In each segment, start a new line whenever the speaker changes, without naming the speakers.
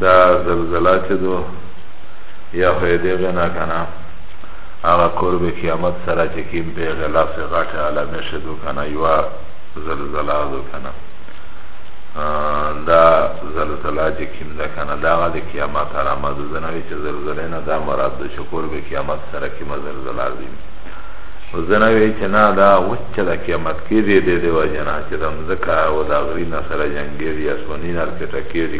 دا زلزله چه دو یا خوی دیغه نا کنا آغا قرب قیامت سرا چه کم پی غلاف غاٹ عالمی شدو کنا یوا زلزله دو کنا دا زلزله چه کم دا کنا دا آغا دی قیامت آراما دو زنوی چه زلزله نا دا مراد دو چه قرب قیامت سرا کم زلزله دو زنه وی چې نه دا وچه د قیامت کې دی دی دی وجنه چې د مزکا او د غرینه سره جنگیږي اسونی نار کې ټکیږي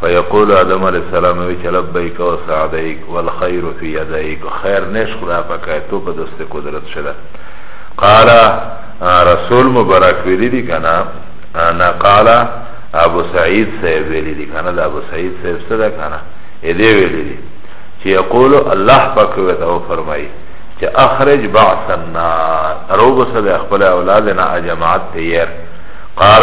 فیقول آدم علیہ السلام وی چه لبیک و سعدیک والخیر فی یدیک خیر نیش خدا پکای تو پا دست قدرت شده قال رسول مبارک ویلی دی کنا انا قال ابو سعید صاحب ویلی دی کنا دا ابو سعید صاحب صدا کنا ایده ویلی دی چه یقول الله پاک ویتا و فرمائی چه اخرج بعث النار روب صدا اخبر اولادنا اجماعت تیر قال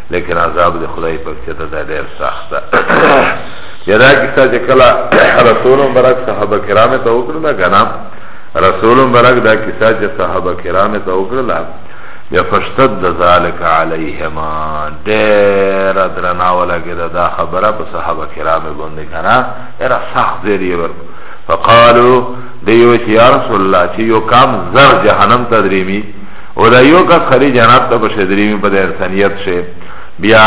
لیکن عذاب د خدای په کته دا ډیر سخت ده یدا کیسه چې کله رسول مبارک صحابه کرام ته وکړل غنا رسول مبارک دا کیسه چې صحابه کرام ته وکړل یا فشتد ذالک علیهما ډیر درنا ولګی دا خبره په صحابه کرام باندې کنا ډیر سخت دی ور فقالو دیو چې یا رسول الله چې یو کام زر جهنم تدریمی او دا یو کس خلی جنات تا پشه دریمی پا دا انسانیت شه بیا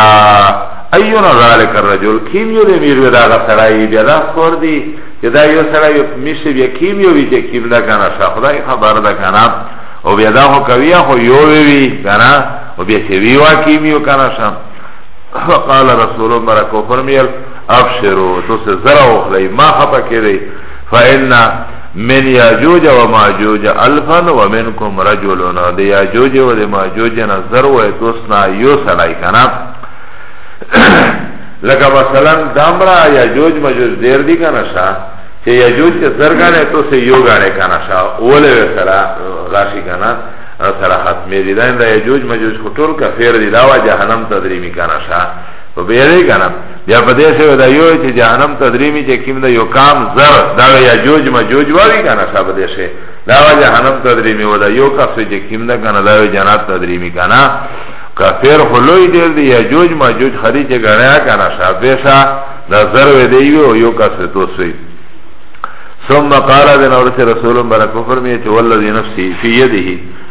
ایونا ذالک الرجل کیم یو دی میرو دا غا سرائی بیا دا سور دی چه دا یو سرائی میشه بیا کیم یو بی چه کیم دا کانا شا خدای خبر دا کانا او بیا دا خو کوی خو یو وی وی کانا او بیا چه وی وا کیم یو کانا شا فقال رسول مرکو فرمیل افشرو تو سه زرا اخلی ما خطا که دی فإن من یاجوج و ماجوج الفا و منکم رجلون دی یاجوج و دی ماجوج نظر و اتوسنا یو سلائی کنا لکه مثلا دامرا یاجوج ماجوج دیر دی کنا شا چه یاجوج چه زر گانه تو سه یو گانه کنا شا اوله و سرا غاشی کنا سرا ختمی دی دا این دا یاجوج ماجوج خطول کفیر دی دا و جهنم تدریمی کنا شا و بیره کنا بیا په دې سره دا یو چې جهنم تدریمی چې کیم دا یو کام زر دا یا جوج ما جوج واری کنه صاحب دې شه دا جهنم تدریمی ودا یو کس چې کیم دا کنه دا جنات تدریمی کنه کافر خلوی دیر دی یا جوج ما جوج خری چه گنیا کنا شابیشا دا ذروی دیوی و یو کسی توسوی ثم قال دین ورسی رسولم برکو فرمیه چه والذی نفسی فی یده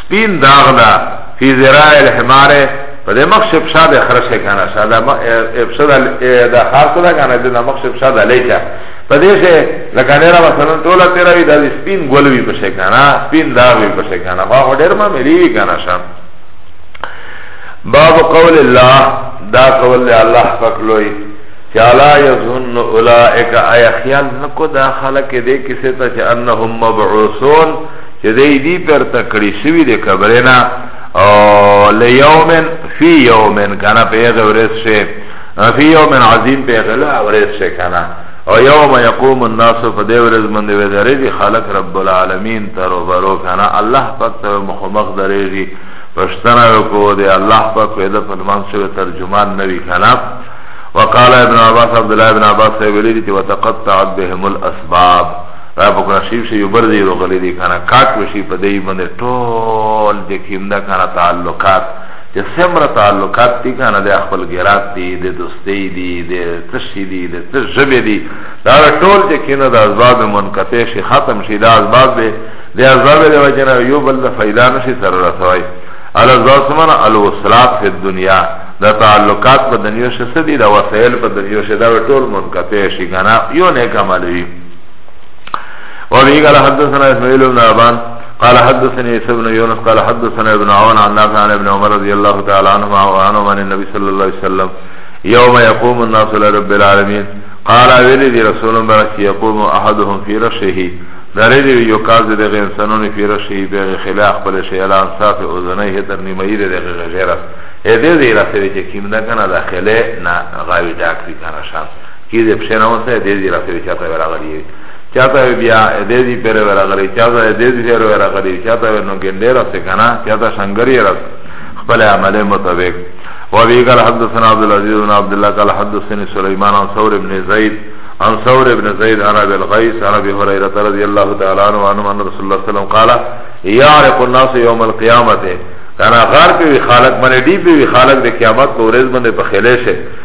سپین داغ دا فی ذراع الحمار په دې مخ شپشا د خرشه کنه شاده ابشا د خاص دا کنه د مخ شپشا د لیکا په دې شه لکه نه را مثلا ټوله تیرا وی د سپین ګل وی په شه کنه سپین داغ وی په شه کنه هغه ډیر ما مری وی کنه شام باب قول الله دا قول الله پاک لوی چالا یظن اولائک آیا خیال نکو دا خلق دے کسی تا چا انہم مبعوثون چه ده دی پر تکڑی شوی ده کبرینا لیومن فی یومن کنا پیغ ورز شه فی یومن عظیم پیغ لا ورز شه کنا او یوم یقوم الناس په دی ورز من دی ودریږي خالق رب العالمین تر وبرو کنا الله پاک ته مخمخ دریږي پښتنه کو دی الله پاک پیدا په مان سره ترجمان نوی کنا وقال ابن عباس عبد الله ابن عباس ویلی دی وتقطعت بهم الاسباب را په قرآن شریف شي یو بر دی روغلی دی کنه کاټ وشي په دی باندې ټول د کیمدا کنه تعلقات چې سمره تعلقات دي کنه د خپل ګرات دي د دوستۍ دي د تشي دي د تجربه دي دا ټول چې کینه د عذاب منقطع شي ختم شي د عذاب به د عذاب له وجنه یو بل د فائدہ نشي سره رسوي ال عذاب سمره الوصلات فی الدنیا دا تعلقات په دنیا شې سدي دا وسایل په دنیا شې دا ټول منقطع شي کنه یو نه کمالوي وبه قال حدثنا اسماعيل بن ابان قال حدثني عيسى بن يونس قال حدثنا ابن عون عن نافع عن ابن عمر رضي الله تعالى عنهما وعنه عن النبي صلى الله عليه وسلم يوم يقوم الناس لرب العالمين قال ویلی دی رسول برک یقوم احدهم فی رشه داره دی یو کاز دی غی انسانون فی رشه بیغ خلاق پل شیلا انصاف اوزنه تر نیمئی دی غی غیرت ایده دی رسوی چه کم دا کنا دا خلی نا غاوی داکتی کنا شان کی دی پښه نه وسه دی دی راسه چاته ورا غلی چاته بیا دی دی پر ورا غلی چاته دی دی پر ورا غلی چاته نو ګنده راسه کنه چاته شنګری راس خپل عمل مطابق و بی قال حدثنا عبد العزيز بن عبد الله قال حدثني سليمان عن ثور بن زيد عن ثور ابن زيد عن ابي الغيث عن ابي هريره رضي الله تعالى عنه عن ان رسول الله صلى الله عليه وسلم قال يعرق الناس يوم القيامه كان غار في خالق من دي في خالق دي قيامت کو رز بند په خلیشه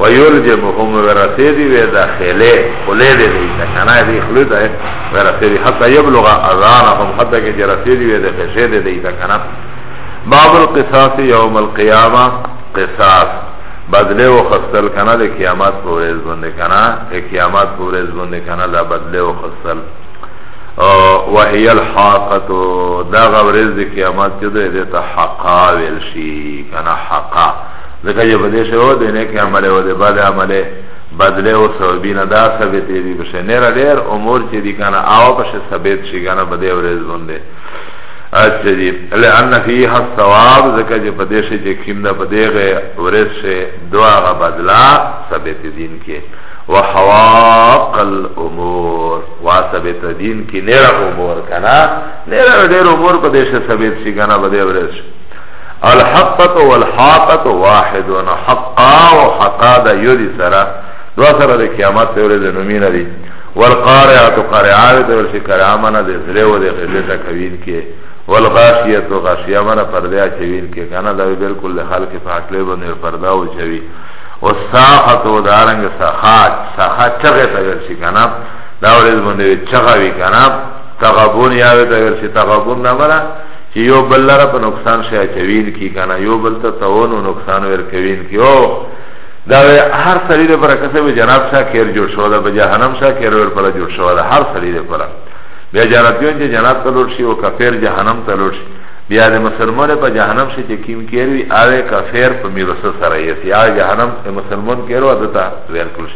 و یلجمهم ورسیدی وی داخله خلی دی دی تکنای دی خلی دی ورسیدی حتی یبلغ اذانهم حتی که جرسیدی وی دی خشید دی تکنا باب القصاص یوم القیامه قصاص بدله و خستل کنا دی قیامت پوریز بنده کنا دی قیامت پوریز بنده کنا دا بدله و خستل وهي الحاقه دا غورز قیامت چې د دې ته حقا ویل شي کنه حقا ځکه چې په دې شی و د نیکې عملې و د بد عملې بدله او ثوابي نه دا ثابت دی په شی نه ډېر امور چې دي کنه او په شی ثابت شي کنه په دې ورځ باندې اچھا جی لئن فیه الثواب ځکه چې په دې شی چې کیم ده په دې ورځ شی دعا غ بدلا ثابت دین کې وحواق الامور وثبت دین کې نه امور کنه نه ډېر امور په دې شی ثابت شي کنه په دې ورځ الحقه والحاقه واحد حقا و حقا دا یو دی سره دو سره دی قیامت ته ورځ نومین دی والقارعه تو قارعه دی ورشی قارعه منا دی زره و دی غیبه کوین کې والغاشیه تو غاشیه منا پرده اچوین کې کنه دا بالکل له خلق په اکله باندې پرده او چوي والساحه تو دارنګ ساحه ساحه چغه ته ورشی کنه دا ورځ باندې چغه وی کنه تغبون یاوی ته ورشی تغبون نه مرا چه یو بل لره په نقصان شی اچوین کی کنه یو بل ته تاون و نقصان ورکوین کی او دا هر سړی لپاره کسه به جناب شاه خیر جوړ شو دا به جهنم شاه خیر ور پر جوړ شو دا هر سړی لپاره بیا جنتیون چې جنت ته لور شي او کافر جهنم ته لور شي بیا د مسلمان په جهنم شي چې کیم کیروي اوه کافر په میرس سره یې یا جهنم د مسلمان کیرو عادت ورکړي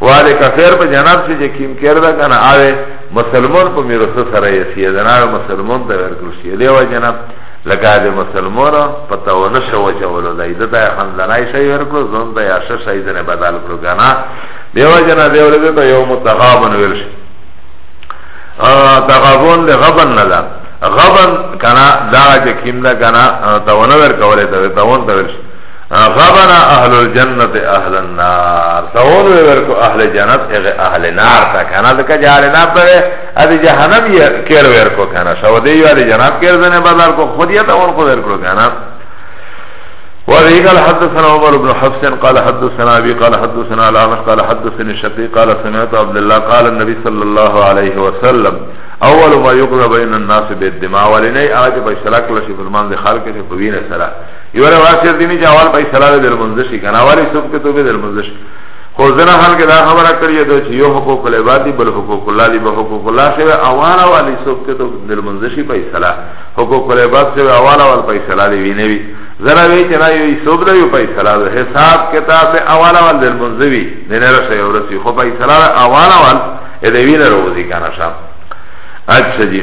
واله کافر په جنت شي چې کیم کیردا کنه اوه مسلمان په میرسه سره یې سیه دنار مسلمان ته ورکړ شي دی وجنه لکه د مسلمان په تاونه شو چولو دی د ته خندنای شي ورکړ زون ته یا شه شي دنه بدل کړو کنه دی وجنه دی ورته ته یو متغابن ورش تغابن له غبن نه ده غبن کنه دا چې کیم ده کنه تاونه ورکول ته تاون ته ورش غبنا اهل الجنت اهل النار سوال ورکو اهل جنت اغه اهل نار تا کنه دک جال نار پر اد جهنم یہ کیر ورکو کنه سو دی یو جناب کیر زنه بازار کو خود یتا اور کو ورکو کنه وذي قال حدثنا عمر بن حفص قال حدثنا أبي قال حدثنا العمش قال حدثني الشقي قال سمعت عبد الله قال النبي صلى الله عليه وسلم اول ما يقضى بين الناس بالدماء ولني آج بشرك لشي فرمان دي خالك شي فوين سرا یو روایت شر دینی چې اول پای سلام دل منځ شي کنه اولی سب کې توبه دل منځ شي خو زنه حال کې دا خبره کړی دا چې یو حقوق العبادی بل حقوق الله دی به حقوق الله شوی اوان اولی سب کې تو دل منځ شي پای سلام حقوق العباد شوی اوان اول پای سلام دی ویني وی زرا وی چې نه یو سب دی یو پای سلام حساب کتاب به اوان اول دل منځ وی نه نه رسي ورسي خو پای سلام اوان اول دې وینه روزي کنه شام اچھا جی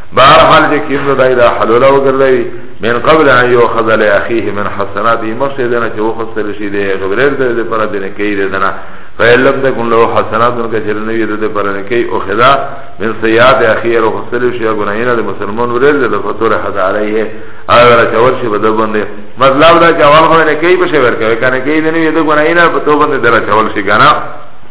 بهر حال چې کیم نو دای دا حلوله وګرځوي من قبل ان یوخذ لاخیه من حسناته مخشه دنه چې وخصل شي دی غبرر د پر دنه کې دی دنه فیلم د کون له حسنات نو کچر نه وی د پر نه کې او خدا من سیئات اخیر وخصل شي غنینا د مسلمان ورل د فطور حد علیه او را چور شي بده باندې مطلب دا چې اول غو نه کې په شي ورکه کنه کې دی نه د غنینا په تو باندې درا چول شي غنا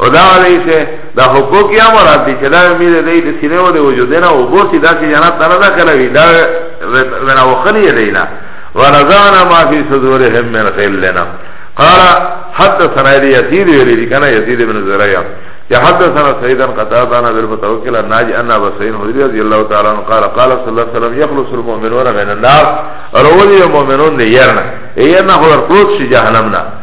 او دا دی چې دا حقوق یا مراد دي چې دا امیر دی د سینې و د وجود نه او بوسي دا چې جنت نه دا کلوي دا ونا وخلی دی نه ونزعنا ما في صدورهم من غلنا قال حدثنا لي يزيد يريد كان يزيد بن زريع يحدثنا سيدا قتادة عن ابي المتوكل عن ناجي ان ابا سعيد الخدري رضي الله تعالى عنه قال قال صلى الله عليه وسلم يخلص المؤمنون من النار رولي المؤمنون ليرنا ايرنا هو القدس جهنمنا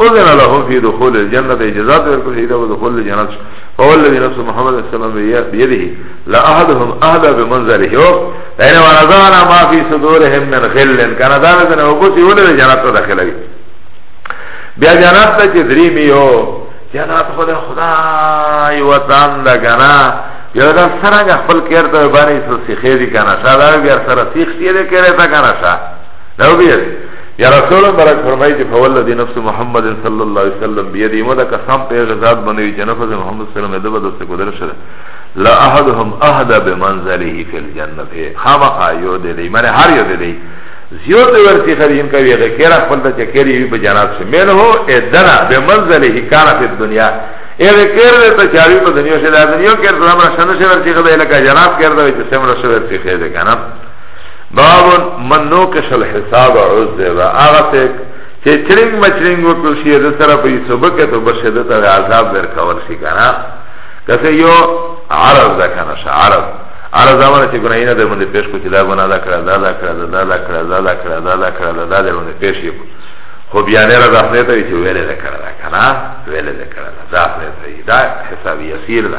اذن له في دخول الجنه اجازه ورکړه چې دا دخول الجنه او الذي نفس محمد صلى الله عليه وسلم بيده لا احدهم اهدى بمنظره لان ورزانا ما في صدورهم من غل كان دا نه او بس یو له جنت ته داخله وي بیا جنت ته چې درې میو جنت خو د خدای وطن دا غنا یو دا سره خپل کېرته باندې څه خېری کنه شاده بیا سره سیخ شي دې کېره تا کنه شاده نو بیا یا رسول برک فرمایي چې فوالذي نفس محمد صلی الله علیه وسلم بيد ایمه دا قسم په هغه ذات باندې چې نفس محمد صلی الله علیه وسلم د بده څخه درشه لا احدهم اهدى بمنزله في الجنه خامخا یو دې دې مره هر یو دې دې زیوت ورسی خریم کوي هغه کړه خپل ته چکرې وي په جنات شه مې نه هو ادنا بمنزله کان فی الدنیا هغه کړه ته چاوي په دنیا شه د دنیا کړه زما شنه شه ورسی خدای لکه جناب کړه چې سم رسول ورسی خدای کنه بابن من نوکش الحساب عذب آغا سیک چه چرنگ مچرنگ وکل شیه ده سر پی سبکت و بشدت و عذاب در کول شی کنا کسی یو عرض ده کنا شا عرض عرض آمانا چه گناهی ندر منده پیش کو چه دا گناه دا کرا دا دا کرا دا دا دا کرا دا دا کرا دا دا کرا دا دا در منده پیش یکو خو بیانه را داخله تاوی چه ویلی ده کرا دا کنا ویلی ده کرا دا داخله تاوی دا حساب یسیر ده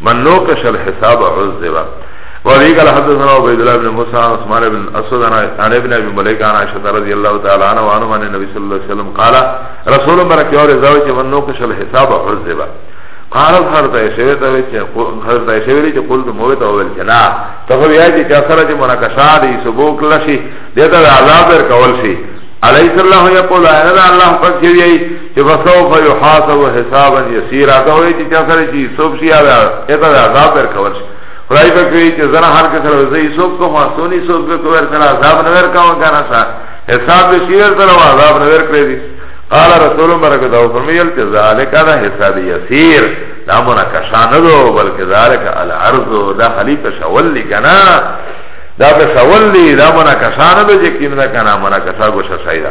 من نوقش الحساب عذبا وابي قال حدثنا عبيد الله بن موسى عن عثمان بن اسود عن ابن ابي مليكه عن عائشه رضي الله تعالى عنها وعن من النبي صلى الله عليه وسلم قال رسول الله بركه اور زوج من نوقش الحساب عذبا قال حضرت عائشه ته وچ حضرت عائشه ویلي چې قلت مو ته اول جنا ته بیا چې چا سره چې مناقشه دي سبوک لشي دته عذاب ور کول شي عليه الله يقول انا الله پاک دی چه فسوف یحاسب حسابا یسیر آتا ہوئی چه چه سر چه سوف شی آده ایتا ده عذاب در کور شی خدای پاک وی چه زنا حال کسر وزی سوف کو خواستونی سوف کو ور سر عذاب نور کون کانا سا حساب شی ور سر و عذاب نور کردی قال رسول برکت او فرمیل چه ذالک آده حساب یسیر نامونا کشان دو بلکه ذالک العرض دا خلیق شول لی کنا دا به سوال دی دا منا کسانه به چې کیندا کنه منا کسا ګوشه سایدا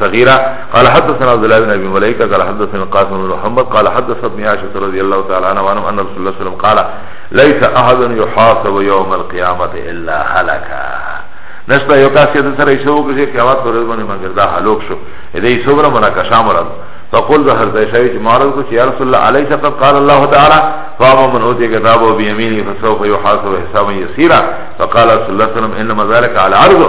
صغيرة قال حدثنا عبد الله بن ابي مليكه قال حدثنا القاسم بن محمد قال حدثتني عائشه رضي الله تعالى عنها وعنه ان رسول الله صلى الله عليه وسلم قال ليس احد يحاسب يوم القيامه الا هلك نشتا یو کاسی ده سر ایسو کسی قیامت پر رزمان منگر دا حلوک شو ایده ایسو برا منا کشام رد فقل ده حضرت ایشاوی چه معرض کچھ یا رسول اللہ علیہ سقط قال اللہ تعالی فاما من اوتی کتابو بیمینی فسوف یحاسب حسابا یسیرا فقال رسول اللہ صلی اللہ علیہ وسلم انما ذالک علی عرضو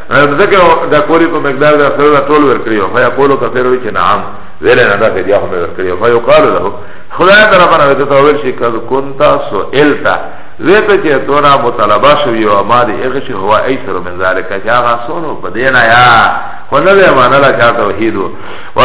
ځکه د کولی په مقدار د سره ټول ورکړي او فیا کولو کثیر وی چې نعم ویل نه دا بیا هم ورکړي او فیا قال له خدای تعالی باندې ته تول شي کذ كنت سئلت زیته چې تو را مطالبه شو یو ما دې هغه شی هوا ایسر من ذالک چې هغه سونو په دینا یا خونه دې معنا لا چا توحید او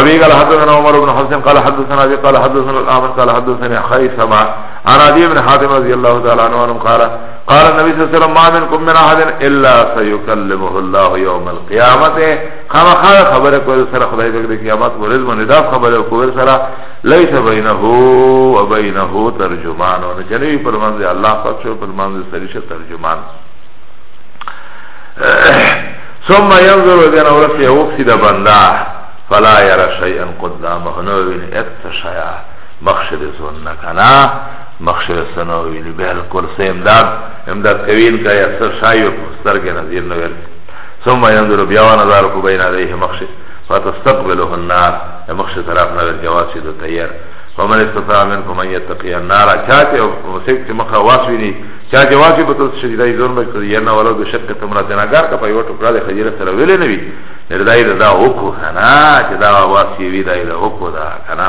وی قال حدثنا عمر بن حسن قال حدثنا ابي قال حدثنا الامر قال حدثنا خيثما عن ابي بن حاتم رضي الله تعالى عنه قال قال النبي صلى الله عليه وسلم ما منكم من احد الا سيكلمه الله يوم القيامه خما خال خبر کو سر خدای دې قیامت ورځ باندې دا خبر کو سر ليس بينه وبينه ترجمان او جنوي پر منځ الله پاک شو پر منځ سريشه ترجمان ثم ينظر بين اورثه وفد بندا فلا يرى شيئا قدامه نو وين اتشيا مخشد زون کنا مخشو سنو ویلی بالکل سه امداد امداد کوین که یا سر شایو سترګ نظیر نو ورسی ثم ينظر بیا و نظر کو بین علیه مخشو فتستقبله النار مخشو طرف نو ور جواز شي دو تیار فمن استطاع منكم ان يتقي النار چاته مسیک چې مخه واسویني چا جواز به تاسو شي دای زور مې کړی نه ولو د شک ته مراد نه کار کا په یو ټکړه د خجیر سره ویلې نه وی نه دای دا وکړه نه چې دا واسي وی دای له وکړه کنه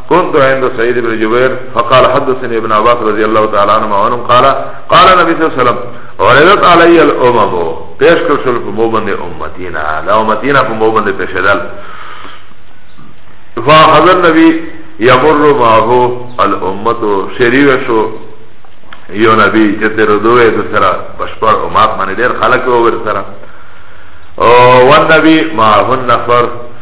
كنت عند سعيد بن جبير فقال حدثني ابن عباس رضي الله تعالى عنه وعنهم قال قال النبي صلى الله عليه وسلم عرضت علي الامم پیش کر شل په موبند امتینا دا امتینا په موبند پیشدل فاخذ النبي يمر معه الامه شریف شو یو نبی چې تر دوه د سره پشپړ او مات باندې ډېر خلک وو ور سره او ون نبی معه النفر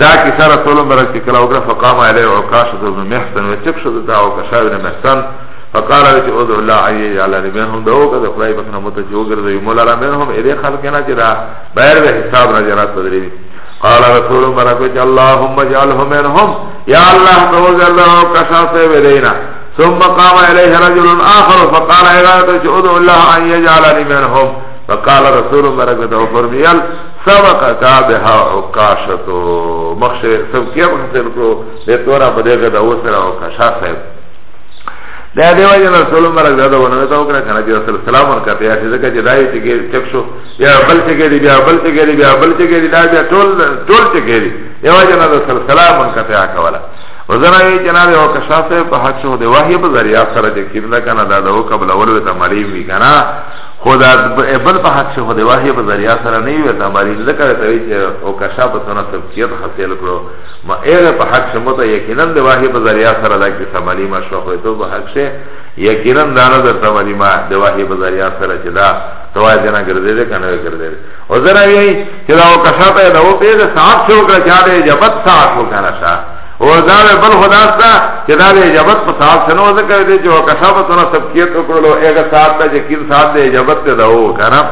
دا کیسه رسول مبارک چې کله وکړه فقام علیه عکاشه بن محسن و چک شو دا عکاشه بن محسن فقال چې او الله علی علی بینهم دا وکړه د خدای په نامه ته جوړګرځي مولا را منهم اې خلک نه چې دا بیر به حساب نه جنات بدري قال رسول مبارک چې اللهم اجعلهم منهم یا الله توجه الله عکاشه سے ودینا ثم قام الیه رجل اخر فقال اے غیر چې او الله علی علی منهم فقال رسول مبارک دا فرمیل سبق کا بها عکاشتو مخش سب کیا مخصر کو دے تورا بدے گدا او سرا عکاشا صاحب دا دیو جن رسول مرک دا ونه تا وکړه کنه چې رسول سلام ورکړه یا چې ځکه چې دای چې ګیر چک شو یا بل چې ګیر بیا بل چې ګیر بیا بل چې ګیر دا بیا ټول ټول چې ګیر دیو جن رسول سلام ورکړه کوله وزنا یې جناب او کشاف په حق شو دی وحی په ذریعہ سره چې کیمدا کنه دا د قبل اول وته مری وی کنه خو دا بل په حق شو خو د وحی په ذریعه سره نه وي دا مری ذکر ته وی چې او کشا په سونه سبقیت حاصل کړو ما ایر په حق شو مت یقینا د وحی په ذریعه سره دا کې سمالی ما شو خو ته په حق شه یقینا دا نه درته مری ما د وحی په ذریعه سره چې دا توای جنا ګرځې دې کنه ګرځې او زرا یی چې دا او کشا ته دا او په ساعت شو کړه چې دا جبت ساعت وکړه اور دا بل خدا ستا چې دا د اجابت په صاحب سنو ذکر دی چې وکشافت نه سبقیت وکړلو هغه ساعت ته چې کیم ساعت د اجابت ته دا و کنه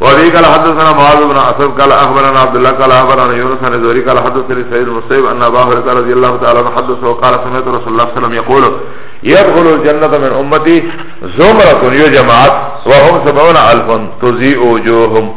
وابي قال حدثنا معاذ بن اسد قال اخبرنا عبد الله قال اخبرنا يونس بن زوري قال حدثني سعيد بن مسيب ان ابا هريره رضي الله تعالى عنه حدثه وقال سمعت رسول الله صلى الله عليه وسلم يقول يدخل الجنه من امتي زمره يجمعت وهم سبعون الف تضيء وجوههم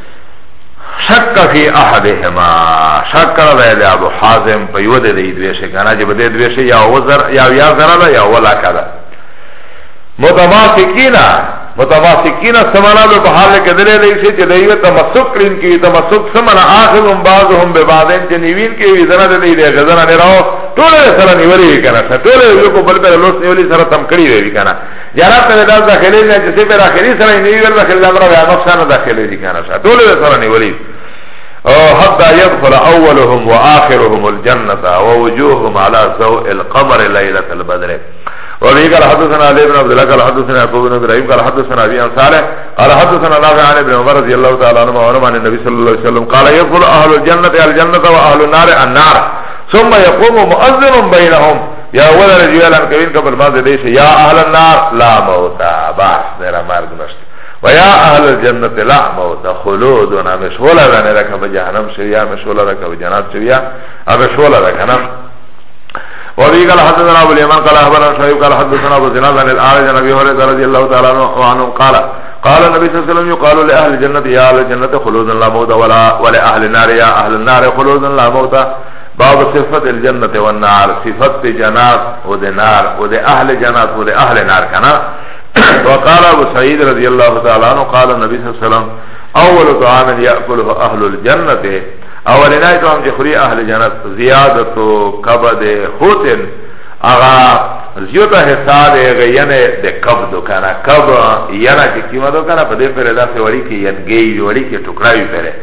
شک فی احدهما شک کړه دی د ابو حازم په یو د دې دوی شي کنه چې بده دوی شي یا وزر یا یا زره ده یا ولا کړه متماسکینا متماسکینا سمانا به په حال کې درې دی چې د یو تمسک کړین کې تمسک سمانا اخذهم بعضهم ببعضن چې نیوین کې وی زره د دې د غزر نه راو ټول سره نیولې کنه ټول یو کو بل پر لوس نیولې سره تم کړی وی کنه جناب ته دا داخلي نه چې په اخري سره نه ویل داخلي دا غره هغه سره داخلي دي کنه سره ټول سره نه ولي او حتى يدخل اولهم واخرهم الجنه ووجوههم على سوء القمر ليله البدر وبه قال حدثنا علي بن عبد الله قال حدثنا يعقوب بن ابراهيم قال حدثنا ابي عن صالح قال حدثنا نافع عن ابن عمر رضي الله تعالى عنهما وعنهما عن النبي صلى الله عليه وسلم قال يدخل اهل الجنه الجنه واهل النار النار ثم يقوم مؤذن بينهم یا ولا رجال ان کوین قبل ما دې شي یا اهل النار لا موت باس نه را مرګ نشته و یا اهل الجنت لا موت خلود نه مشولا ده نه راکه په جهنم شي یا مشولا ده په جنت شي یا مشولا ده کنه وابي قال حدثنا ابو اليمان قال اخبرنا شعيب قال حدثنا ابو زناد عن الاعرج عن ابي هريره رضي الله تعالى عنه قال قال النبي صلى الله عليه وسلم يقال لاهل الجنه يا اهل الجنه خلود لا موت ولا ولا اهل النار يا اهل النار خلود لا موت باب صفت الجنت والنار صفت جنات و ده نار و ده اهل جنات و ده اهل نار کنا وقال ابو سعید رضی اللہ تعالی عنہ قال النبی صلی اللہ علیہ وسلم اول طعام یأکله اهل الجنت اول نای تو هم جخری اهل جنت زیادت کبد خوتن اغا زیوتا حساب غیان ده کبد کنا کب یانا چه کیما دو کنا پده پر ادا سواری که ینگی جواری که ٹکراوی پره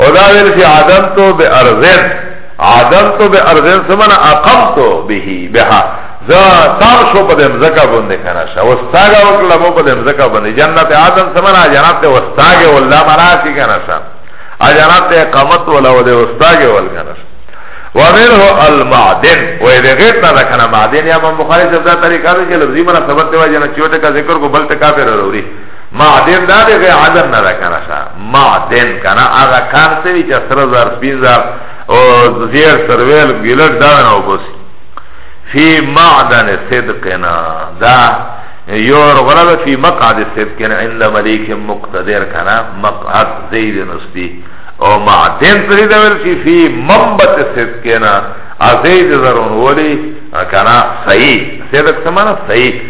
او دا ویل چې عدم تو به ارزن عدم تو به ارزن سمنا اقم تو به بها زا تام شو په دم زکا باندې کنه شا واستاګه وکړه مو په دم زکا باندې جنت عدم سمنا جنت واستاګه ولا مراتي کنه شا اجنت اقامت ولا ودی واستاګه ول کنه شا ومنه المعدن وإذا غيرنا لكنا معدن يا من بخاري جزا طريقة لفظي منا ثبت واجنا چوٹے کا ذکر کو بلت کافر روری معدن دا دی غی عدن نه ده کنه شا معدن کنه آغا کار سوی چه سر زر سپین زر او زیر سرویل گلت دا نه بسی فی معدن صدقنا دا یور غلب فی مقعد صدقنا عند ملیک مقتدر کنه مقعد زید نستی او معدن پری دول چی فی منبت صدقنا ازید زرون ولی کنه صحیح صدق سمانا صحیح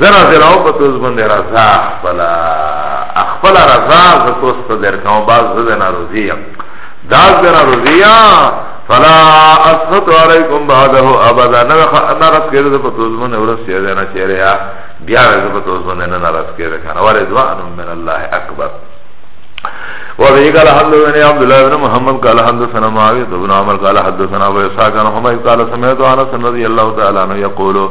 زرا زرا او پتوز بند رضا اخبلا اخبلا رضا زتوست در کمو باز زدن روزی داز دن روزی فلا اسخط علیکم بعده ابدا نرس کرده پتوز بند ورس یدن چیره یا بیا رضا پتوز بند نرس کرده کانا ورزوان من الله اکبر وبه قال حدثني عبد الله بن محمد قال حدثنا معاويه بن عمر قال حدثنا ابو اسحاق عن حميد قال سمعت انس رضي الله تعالى عنه يقول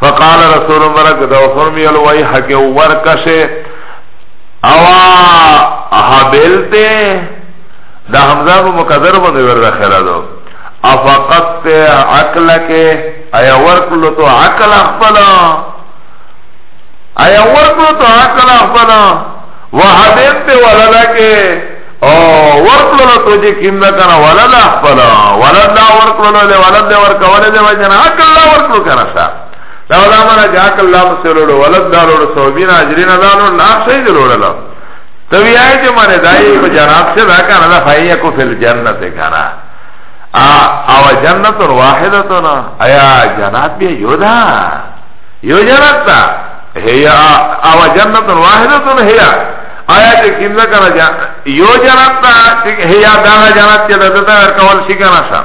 فقال رسول مرک دو فرمی الوائی حق ورکش اوا حبیلتے دا حمزه په مقدر باندې ور داخله دو افقط عقلک ایا ورکلو تو عقل خپل ایا ورکلو تو عقل خپل وحبیلتے وللکه او ورکلو تو جی کم دا کنا ولد اخپلا ولد دا ورکلو لے ولد دے ورکولے دے وجنا اکل لا ورکلو کنا شا دا ولا منا جا اکل لا مسلو لو ولد دا لو سوبین اجرین دا لو ناف شای دے لو لو توی آئی جی مانے دائی پا جناب سے دا کنا دا فائی اکو فی الجنت کنا او جنت واحدتون ایا جنات بیا یو دا یو جنت دا هیا او جنت واحدتون هیا آیا چې کله کنه جا یو جنت ته چې هيا دا جنت چې دته ور کول شي کنه شا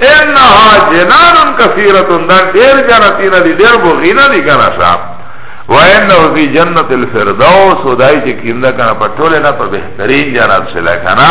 انها جنان کثیره دا ډیر جنت نه دي ډیر بوغینا دي کنه شا وانه فی جنت الفردوس ودای چې کله کنه په ټوله نه په بهترین جنت سره کنه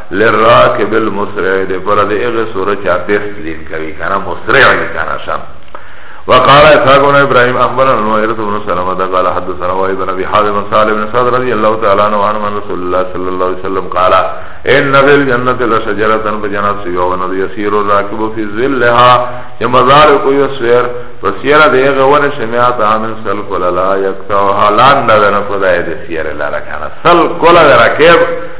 للراکب المسرع ده پر ده اغه سوره چا تیس لین کوي کنه مسرع دي کنه شم وقال اسحاق بن ابراهيم اخبرنا المغيرة بن سلمة قال حدثنا وائل بن ابي حازم عن سالم بن سعد رضي الله تعالى عنه عن من رسول الله صلى الله عليه وسلم قال ان في الجنة لشجرة بجنات سيوا ونذ يسير الراكب في ظلها يمزار کوئی سویر فسیرا دیغه ور شمیات امن سل کلا لا یکتاها لان نه نه خدای دې سیر لاره کنه سل کلا راکب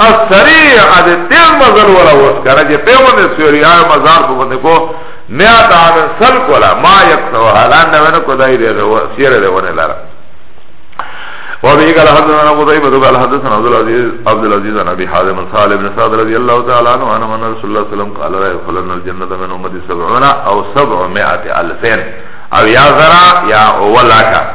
السریع ده تیز مزل ولا وست کنه جه پیغنه سوری آیا مزار پا بنده کو میات عامل سل کولا ما یک سو حالان نوینه کدائی ده سیر ده ونه لارا وابي قال حدثنا قتيبة قال حدثنا عبد العزيز عبد العزيز عن ابي حازم صالح بن سعد رضي الله تعالى عنه انا من رسول الله صلى الله عليه وسلم قال لا يدخلن الجنة من امتي سبعون او سبعمائة الفين او يا ذرا يا اولاكا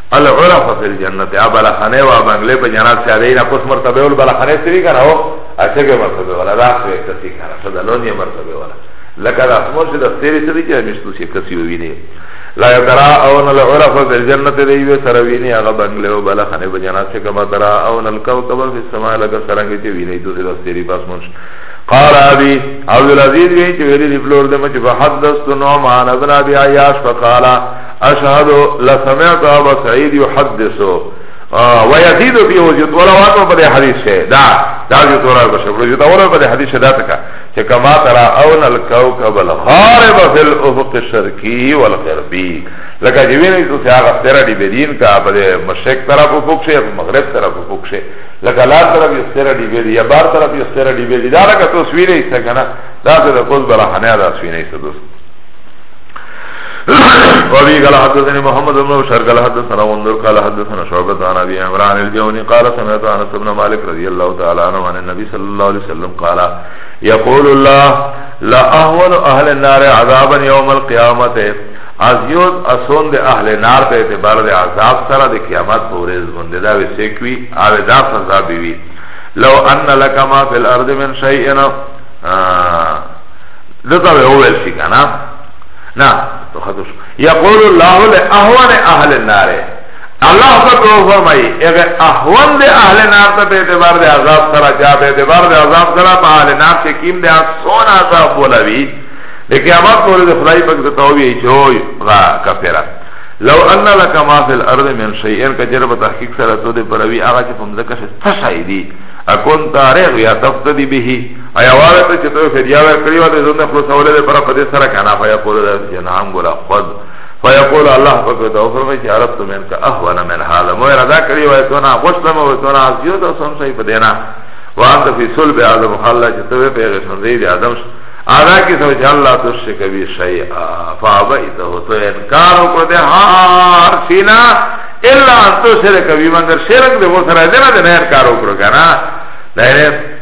العرف فی الجنت یا بلخانه و بنگله په جنات چا دینا پس مرتبه ول بلخانه سری کنه او اچھا که مرتبه ولا دا سری کسی کنه صدا لونی مرتبه ولا لکه دا اسمور چه دا سری سری چه مشتو چه کسی وینه لا ترا اون العرف فی الجنت دیوی سروینی اغا بنگله و بلخانه په جنات چه کما ترا اون الكوكب فی السماء لکه سرنگی چه وینه دو سری سری پس منش قال ابي عبد العزيز وی چې ویلي دی فلور د مچ فحدثت نعمان ابن ابي عياش فقال اشهد لسمعت ابا سعید یحدثو ويزيد في وجود ولا وانو بده حديث شه دا دا وجود ولا بشه وجود ولا بده حديث شه دا تکا چه کما ترا اون الكوكب الخارب في الافق الشرقي والغربي لکه جوینه تو سیاغ افترا دی بدین کا بده مشرق طرف افق شه مغرب طرف افق شه لکه لار طرف یسترا دی بدی یا بار طرف یسترا دی بدی دا لکه تو سویره ایسا کنا دا سه دا کوز برا حنیا دا سویره ایسا دوست وابي قال حدثني محمد بن بشار قال حدثنا غندر قال حدثنا شعبة عن ابي عمران الجوني قال سمعت انس بن مالك رضي الله تعالى عنه عن النبي صلى الله عليه وسلم قال يقول الله لا اهون اهل النار عذابا يوم القيامه از یوز اسون ده اهل نار په اعتبار ده عذاب سره ده قیامت په ورځ باندې دا وسکوي او دا فضا بي لو ان لك ما في الارض من شيء دتا به اوویل شی کنا نا تو خطو شو یقول اللہ لے احوان اہل النار اللہ پا تو فرمائی اگر احوان دے اہل نار تا پہ اعتبار دے عذاب سرا جا پہ اعتبار دے عذاب سرا پا اہل نار چے کیم دے آن سون عذاب بولا بھی دے قیامت پوری دے خدای پاک دتا ہوئی چوئی غا کفیرہ لو ان لك ما في الارض من شيء ان كجرب تحقيق سره تو دي پروي هغه چې پمزکه څه شي دي اكون تاريخ يا تفتدي به ایا واره ته چې ته فدیه ورکړی و د ځون د خلاصولو لپاره په دې سره کنه فیقول دا چې نام ګره خود فیقول الله پاک دا فرمایي چې عرب ته من کا احونا من حال مو را دا کړی وای ته نه غوښتم او ته نه ازیو دا سم صحیح په دینا وان ته فی صلب اعظم الله چې ته په غیر سندې دی ادم ادا کی سو چې الله تو شک وی شیء فابیته تو انکار کو دے هر سینا الا تو شرک وی مگر شرک دے وہ سره دے نه انکار وکړو کنه دایره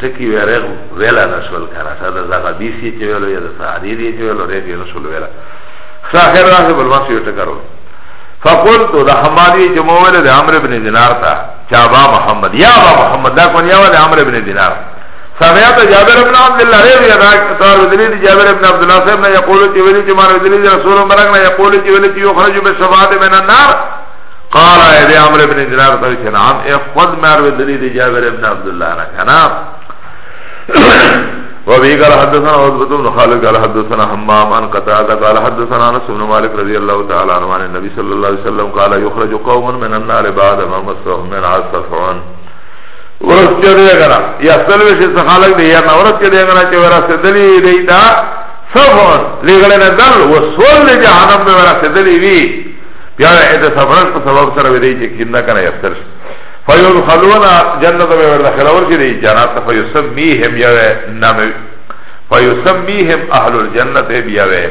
ټکی وی رغ ویلا نشول کنه ساده زغبی سی چې ویلو یا د ساری دی چې ویلو رغ نشول ویلا ساخر راځه بل ما سیو ټکرو فقلت ده حمادی چې مو ویل د عمرو بن دینار تا چابا محمد یا با محمد دا کون یا د عمرو بن دینار سمعت جابر بن عبد الله رضی الله عنه قال ذليل جابر بن عبد الله صاحب نے یقول کہ ولی کہ مارو ذليل رسول مرغ نے یقول کہ ولی کہ یخرج بالشفاعت من النار قال ايدي عمر ابن دينار تو چه نعم اي خود مار بدلی دی جابر ابن عبدالله نا کنا وابي قال حدثنا عزبة بن خالد قال حدثنا حمام عن قتادة قال حدثنا انس بن مالك رضي الله تعالى عنه عن النبي صلى الله عليه وسلم قال يخرج قوم من النار بعد ما مسهم من عصفون ورس چه ده گنا یا سلوش سخالک ده یا نورس چه ده گنا چه ورس دلی دیتا صفون لگلن دل وصول جهنم ده ورس دلی وی بیا د سفرش په سبب سره وی دی چې کیندا کنه یستر شي فیدخلون جنت به ور داخل اور شي جنات فیسمیهم یا نام فیسمیهم اهل الجنه بیا وی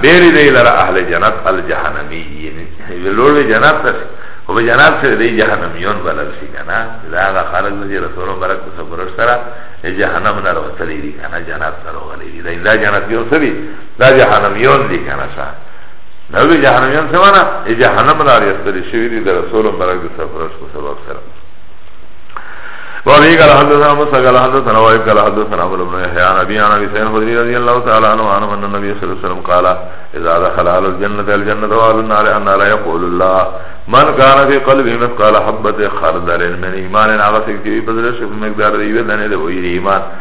بیری دی لرا اهل جنت الجهنمی یعنی لوړ جنت ته او به جناب سره دی جهنمیون بلل شي کنه دا هغه خلق دی رسول مبارک کو صبر سره جهنم نه وتلی دي کنه جنت سره غلي دي دا جنت یو سری دا جهنمیون دي کنه نو به جهنميان څه معنا ای جهنم لار یستل شوی دی د رسول مبارک د سفرش په سبب سره وابي قال حدثنا موسى قال حدثنا وائل قال حدثنا عمرو بن يحيى عن ابي عن ابي سعيد الخدري رضي الله تعالى عنه عن ان النبي صلى الله عليه وسلم قال اذا دخل اهل الجنه الجنه واهل النار النار يقول الله من كان في قلبه مثقال حبه خردل من ايمان اغسل في بدرش مقدار ايوه دنه ده وير ايمان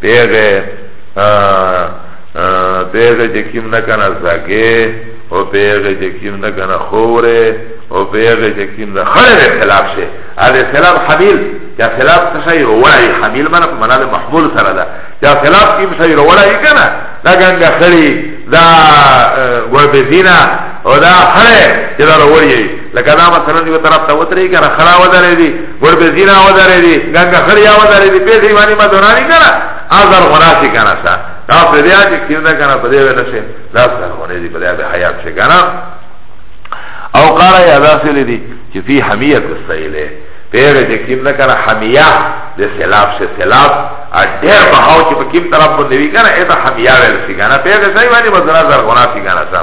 پیغه پیغه چې کیم نه کنه زګه او پیغه چې کیم نه کنه خوره او پیغه چې کیم نه خره خلاف شي ال خلاف حمیل یا خلاف شي وای حمیل من په معنا محمول سره ده یا خلاف کیم شي وای کنه دا ګنګه خړی دا ګوربه دینا او دا خړې چې دا وروړي لکه دا مثلا یو طرف ته وترې کنه خړا ودارې دي ور به زیرا ودارې دي ګنګا خړیا ودارې دي په دې باندې ما دورانی کنه ازر غناسی کنه سا دا په دې اچ کې نه کنه په دې ونه شي دا سره ورې دي په دې حیات شي کنه او قرا یا داسې دي چې فی حمیت السیله پیره چې کیم نه کنه حمیه د سلاف سے سلاف ا ډېر بهاو چې په کیم طرف باندې وی کنه اته حمیه ویل شي کنه پیره ځای باندې مزرا زر غناسی کنه سا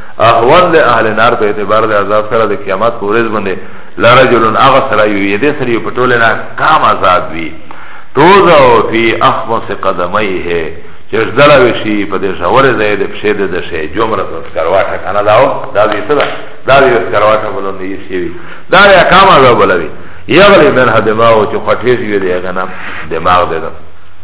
اهون له اهل نار په اعتبار د عذاب سره د قیامت په ورځ باندې لرجل هغه سره یو یې دې سره یو په ټوله نه کام عذاب وي توزو فی اخمص قدمیه چې زړه وشي په دې ژورې ځای د پښې د شي جمره د کرواټه کنه داو دا دې څه ده دا دې کرواټه بلندې شي دا یې کام عذاب بلوي یغلی منها دماغ چې خټې شي دې غنم دماغ دې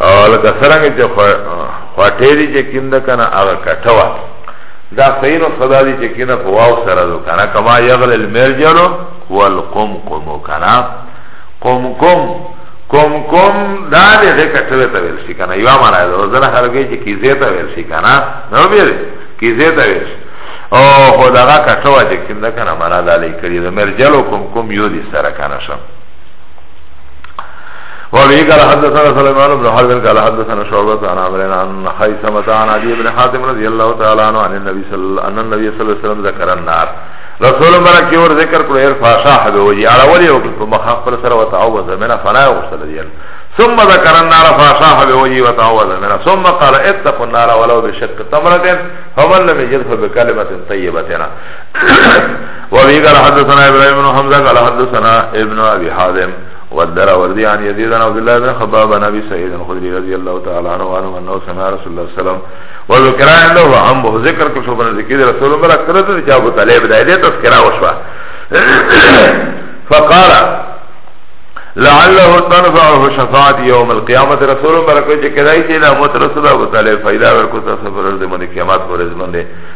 او لکه سرنګ چې خواټې دي چې کیم ده کنه هغه کټه وه دا صحیح نو صدا دي چې کینه په واو سره ده کنه کما یغل المرجل والقمقم کنه قمقم قمقم دا دې دې کټه ته ویل شي کنه یو معنا ده زره هرګي چې کیزه ته ویل شي کنه نو بیر کیزه ته ویل شي او خداغه کټه وه چې کیم ده کنه معنا ده لیکلی ده مرجل او قمقم یو دي سره کنه شم وابي قال حدثنا سليمان بن حرب قال حدثنا شعبة عن عمران عن خيثمة عن عدي بن حاتم رضي الله تعالى عنه عن النبي صلى الله عليه النبي صلى الله عليه وسلم ذكر النار رسول الله کی اور ذکر کرو ایر فاشاح بے وجی علا ولی وقت پا مخاق پر سر وتعوذ منا فنا وصل دیل ثم ذکر النار فاشاح بے وجی وتعوذ منا ثم قال اتقوا النار ولو بشق تمرتن فمن لم يجد فبكلمة طيبتنا وابي قال حدثنا ابراهيم بن حمزه قال حدثنا ابن ابي حازم والدرا وردي عن يزيد بن عبد الله بن خباب بن ابي سعيد الخدري رضي الله تعالى عنه وعن انه سمع رسول الله صلى الله عليه وسلم وذكر عنده عن به ذكر كل شبر ذكر رسول الله برك ترد جابو طالب دايده تذكرا وشوا فقال لعله تنفعه شفاعت يوم القيامه رسول الله برك جي كداي جي لا مت رسول الله تعالى فائدہ ورکو تاسو پر دې باندې قیامت پر ځمنه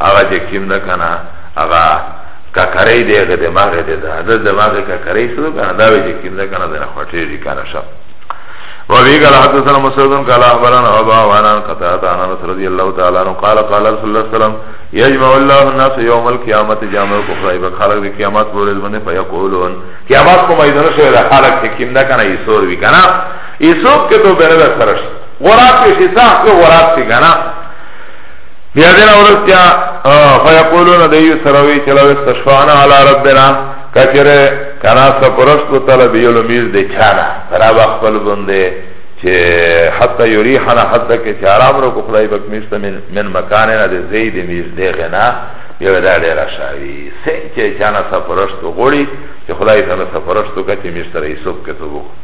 هغه چې کیم ده که نه هغه ککرۍ دی هغه دماغ دی ده د دماغ ککرۍ څه ده که نه دا به چې کیم ده که نه د نه خوټېږي که نه شه وابي قال حدثنا مسعود قال اخبرنا ابا وانا قتاده عن انس رضي الله تعالى عنه قال قال رسول الله صلى الله عليه وسلم يجمع الله الناس يوم القيامه جامع الكفراء بخلق دي قیامت پر ورځ باندې فيقولون قیامت کومه ایدنه شوی ده خلق چې کیم ده که نه ایسور وي که نه ایسوب کې تو بره ده سرش غراب کې شي صاحب کې غراب شي که نه بیا دینا ورستیا فیقولون دیو سروی چلو استشفانا علی ربنا کچره کنا سپرست کو طلب یلو میر دی چانا رب اخبر بنده چه حتی یریحنا حتی که چه آرام رو کو خدای بک میرست من, من مکاننا دی زید میر دی غنا یو دا ډیر شاوی سین چه چانا سپرست کو غوڑی چه خدای سره سپرست کو کچه میر سره ایسوب کتو بخو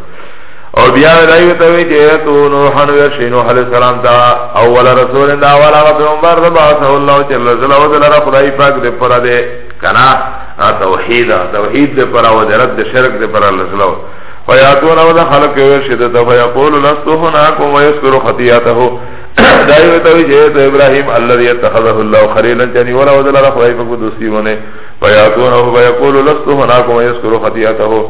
او بیا دایو ته وی چې تو نوح نو شي نوح علی السلام دا اول رسول دا اول هغه پیغمبر د باسه الله چې رسول او دلاره خدای پاک دې پر دې کنا توحید توحید دې پر او درد شرک دې پر رسول فیاتون او دا خلق یو شي ته فیقول لست هناکم ويذكر خطیاته دایو ته وی چې ابراهیم الذي اتخذه الله خليلا جني ولا ودلاره خدای پاک دوستي ونه فیاتون او فیقول لست هناکم ويذكر خطیاته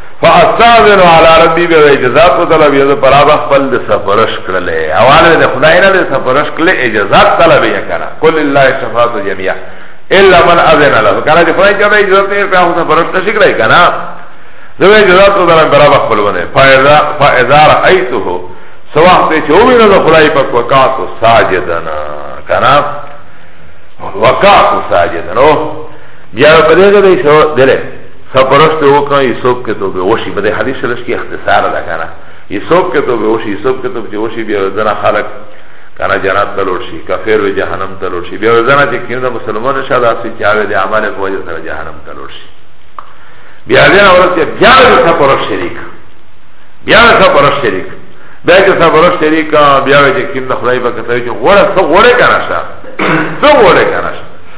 فاستاذن علی ربی به اجازه په طلب یو پر هغه خپل د سفرش کړلې اواله د خدای نه د سفرش کړلې اجازه طلب یې کړه قل لله شفاعت جميعا الا من اذن له کنه چې خدای چاته اجازه یې کړه هغه سفرش نشي کړای کنه زه اجازه ته درم پر هغه خپل ونه فاذا فاذا رايته سواء ته چې وې نه خدای په وقات ساجدنا کنه وقات ساجدنا بیا په دې کې دې شو دله سپرش به وکړه یوسف کې ته به وشي په دې حدیث شرش کې اختصار ده کنه یوسف کې ته به وشي یوسف کې ته به وشي بیا ځنه خلک کنه جنت ته لور شي کافر به جهنم ته لور شي بیا ځنه چې کینده مسلمان شه دا چې چاوي د عمل په وجه سره جهنم ته لور شي بیا دې اورته بیا د سپرش شریک بیا د سپرش شریک بیا چې سپرش شریک بیا چې کینده خدای په کتابه کې غوړه څو غوړه کنه شه څو غوړه کنه شه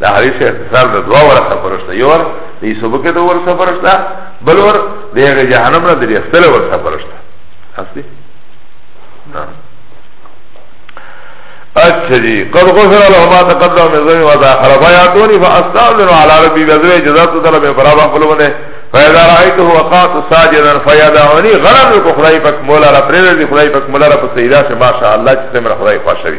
دا حدیث اختصار دا دوا ور سفر شتا یو ور دا یسو بکر دا ور سفر شتا بل ور دا یغ جهنم نا دا ریختل ور سفر شتا اصلی نا اچھا جی قد غفر له ما تقدم من ذنبه ما تاخر فياتوني فاستعذن على ربي بذوي جزات طلب فرابا قلوبنه فاذا رايته وقعت ساجدا فيدعوني غرض کو خدای پاک مولا را پرې دې خدای پاک مولا را په سیدا سے ماشاءالله چې سمره خدای خوشوي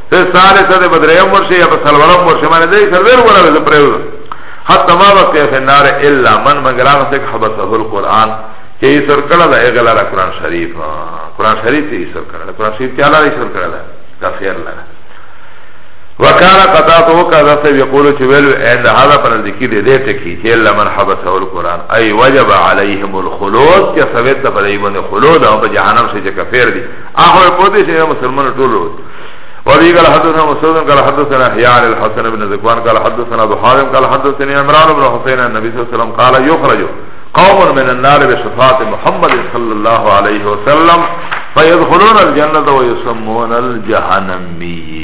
په ساله سره په دریم ورشه یا په سلورم ورشه باندې دې سرور وراله پرېوز حتی ما بقي في النار الا من مگر هغه څوک حبسه القرآن چې یې سر کړه دا یې غلاره قرآن شریف قرآن شریف یې سر کړه قرآن شریف کې علاوه یې سر کړه کافر لره وکانا قطع تو کذا سے یقول چ ویل اند هذا پر ذکی دے دے ٹکی چ الا من حبس القران ای وجب علیہم الخلود کہ سویت پر ایمن خلود او جہنم سے کفر دی اخر پودی سے مسلمان ٹولو وفي قال حدثنا مسعود قال حدثنا يحيى عن الحسن بن ذكوان قال حدثنا ابو حازم قال حدثني عمران بن حسين النبي صلى الله عليه وسلم قال يخرج قوم من النار بصفات محمد صلى الله عليه وسلم فيدخلون الجنة ويسمون الجهنميين